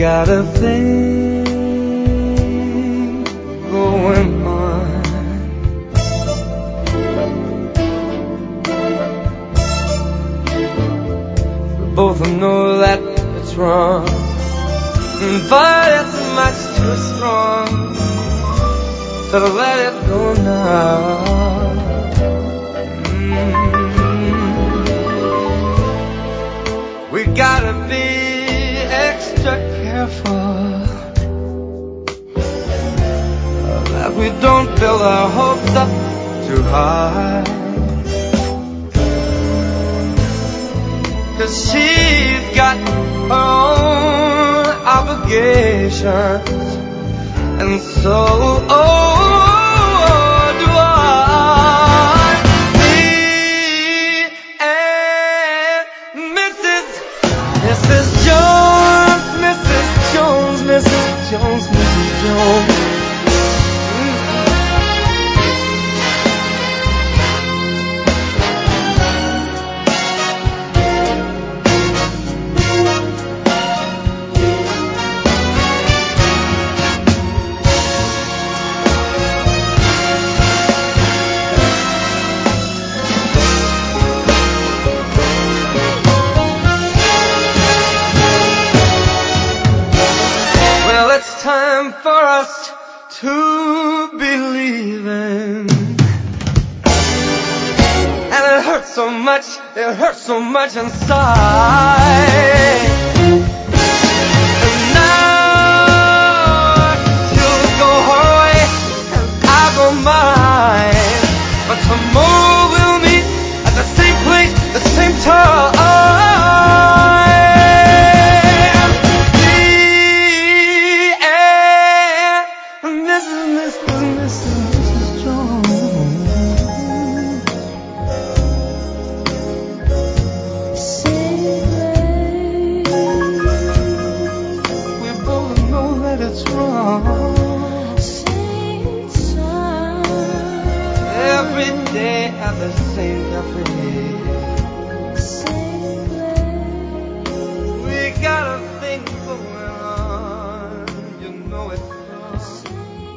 Got a thing going on. We both know that it's wrong, but it's much too strong to let it go now. Careful that we don't build our hopes up too high. Cause she's got her own obligations, and so oh, Mrs. us to believe in. And it hurts so much, it hurts so much inside. That it's wrong. Every day at the same cafe. Same place. We got a thing going on. You know it's wrong.